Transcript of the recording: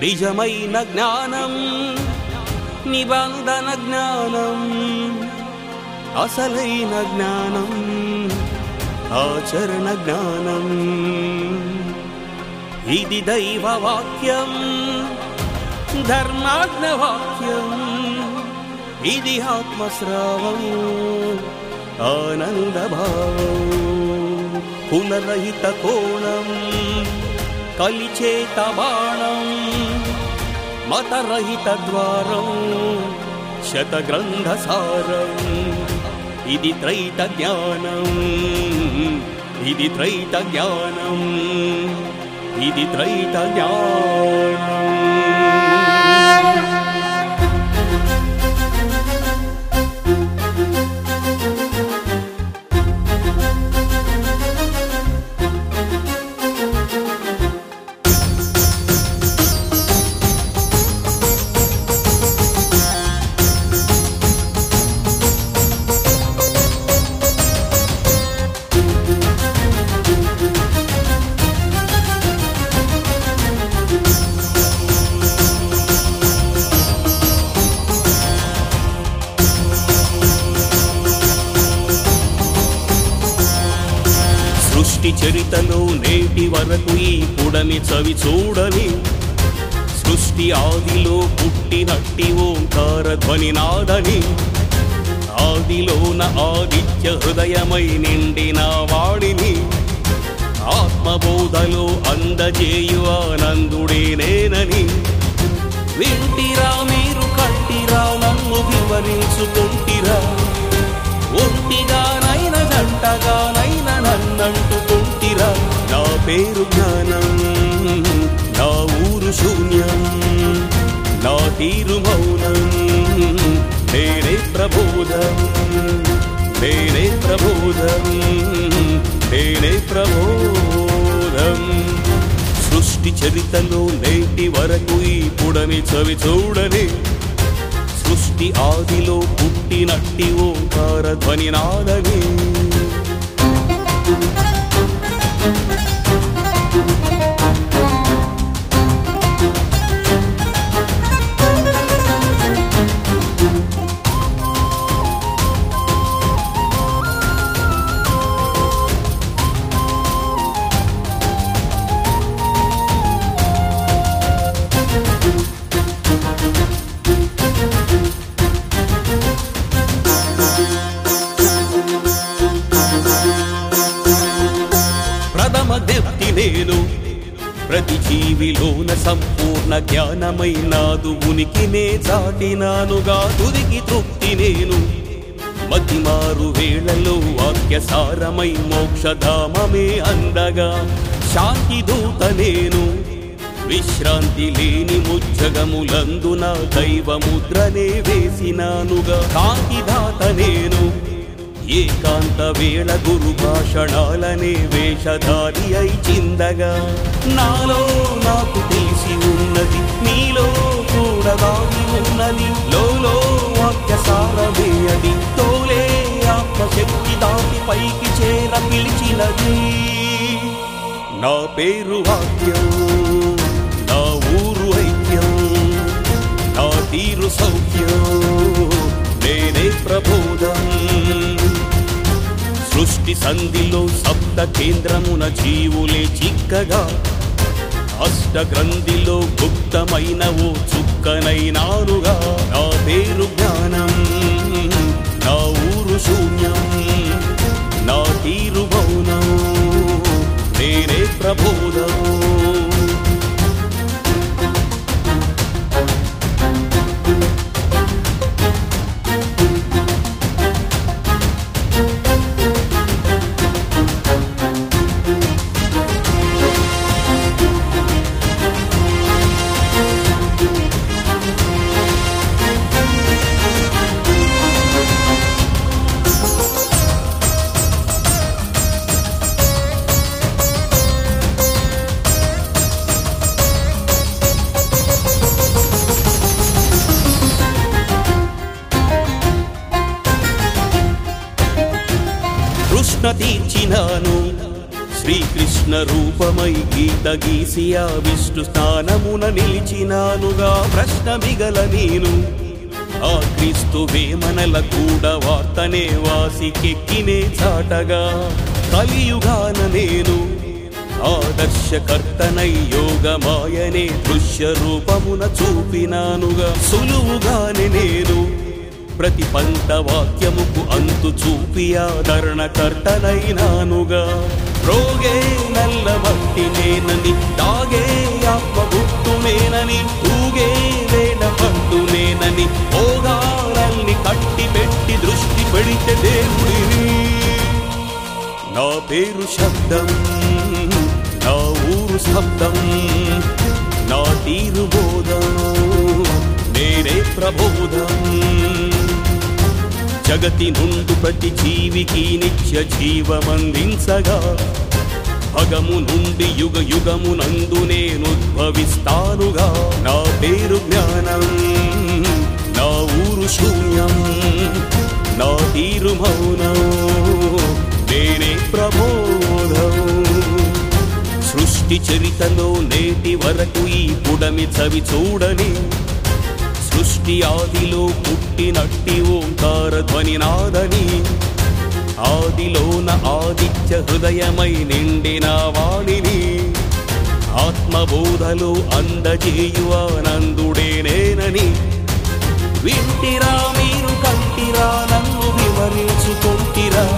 నిజమైన జ్ఞానం నిబంధన జ్ఞానం అసలైన జ్ఞానం ఆచరణ జ్ఞానం ఇది దైవ వాక్యం ధర్మాజ్ఞ వాక్యం ఇది ఆత్మస్రావం ఆనందభావం కులరహిత కోణం కలిచేత బాణం మతరహిత ద్వారం శతగ్రంథసారం ఇది త్రైత జ్ఞానం ఇది త్రైత జ్ఞానం ఇది త్రైత జ్ఞానం సృష్టి చరితలో నేటి వరకు ఈ పుడమి చవి చూడని సృష్టి ఆదిలో పుట్టినట్టి ఓంకార ధ్వని నాదని. ఆదిలోన ఆదిత్య హృదయమై నిండిన వాడిని ఆత్మబోధలో అందజేయు ఆనందుడే నేనని. వింటిరా మీరు కట్టిరా నన్ను వివరించుకుంటే పేరు జ్ఞానం నా ఊరు శూన్యం నా తీరు మౌనం నేనే ప్రబోధం నేనే ప్రబోధం నేనే ప్రబోధం. సృష్టి చరితలో నేటి వరకు ఇప్పుడని చవి చూడని సృష్టి ఆదిలో పుట్టినట్టి ఓంకార ధ్వని నాదనే. శక్తి నేను ప్రతి జీవిలోన సంపూర్ణ జ్ఞానమై నాదు ఉనికినే చాటినానుగా తుదికి తృప్తి నేను. మతిమారు వేళలో వాక్యసారమై మోక్షధామమే అందగా. శాంతి దూత నేను విశ్రాంతి లేని ముజ్జగములందున దైవముద్రనే వేసినానుగా. కాంతిదాత నేను ఏకాంత వేళ గురు భాషణాలనే వేషధారి అయి చిందగా. నాలో నాకు తెలిసి ఉన్నది నీలో కూడా దాగి ఉన్నది. లోలో వాక్య సారమే తోలే ఆత్మశక్తి దాటి పైకి చేర పిలిచినది. నా పేరు వాక్యం నా ఊరు ఐక్యం నా తీరు సౌఖ్యం. సృష్టి సంధిలో సప్త కేంద్రమున జీవులే చిక్కగా. అష్ట గ్రంథిలో గుప్తమైన ఓ చుక్కనైనారుగా నా పేరు జ్ఞానం నా ఊరు శూన్యం నా తీరు మౌనం. నేనే ప్రబోధం. కృష్ణ తీర్చినాను. శ్రీకృష్ణ రూపమై గీత గీసి ఆ విష్ణు స్థానమున నిలిచినానుగా ప్రశ్న మిగల నేను. ఆ క్రీస్తు వేమనల కూడ వార్తనే వాసికెక్కినే చాటగా కలియుగాన నేను. ఆదర్శకర్తనై యోగమాయనే దృశ్య రూపమున చూపినానుగా సులువుగానే నేను. ప్రతి పంట వాక్యముకు అంతు చూపి ఆదరణకర్తనైనానుగా రోగే నల్ల మట్టి తాగే ఆత్మ గుట్టుమేనని ఊగే వేడ పట్టు నేనని ఓగారల్ని కట్టి పెట్టి దృష్టి పెడితే దేవుడిని. నా పేరు శబ్దం నా ఊరు శబ్దం నా తీరు బోధం నేనే ప్రబోధం. జగతి నుండు ప్రతి జీవికి నిత్య జీవమందించగా. భగము నుండి యుగ యుగమునందు నేను ఉద్భవిస్తానుగా. నా పేరు జ్ఞానం నా ఊరు శూన్యం నా తీరు మౌనం నేనే ప్రబోధం. సృష్టి చరితలో నేటి వరకు ఈ పుడమి చవి చూడని సృష్టి ఆదిలో పుట్టినట్టి ఓంకార ధ్వని నాదని. ఆదిలోన ఆదిత్య హృదయమై నిండిన వాణిని. ఆత్మబోధలో అందజేయువానందుడే నేనని. వింటిరా మీరు కంటిరా నన్ను వివరించుకుంటిరా.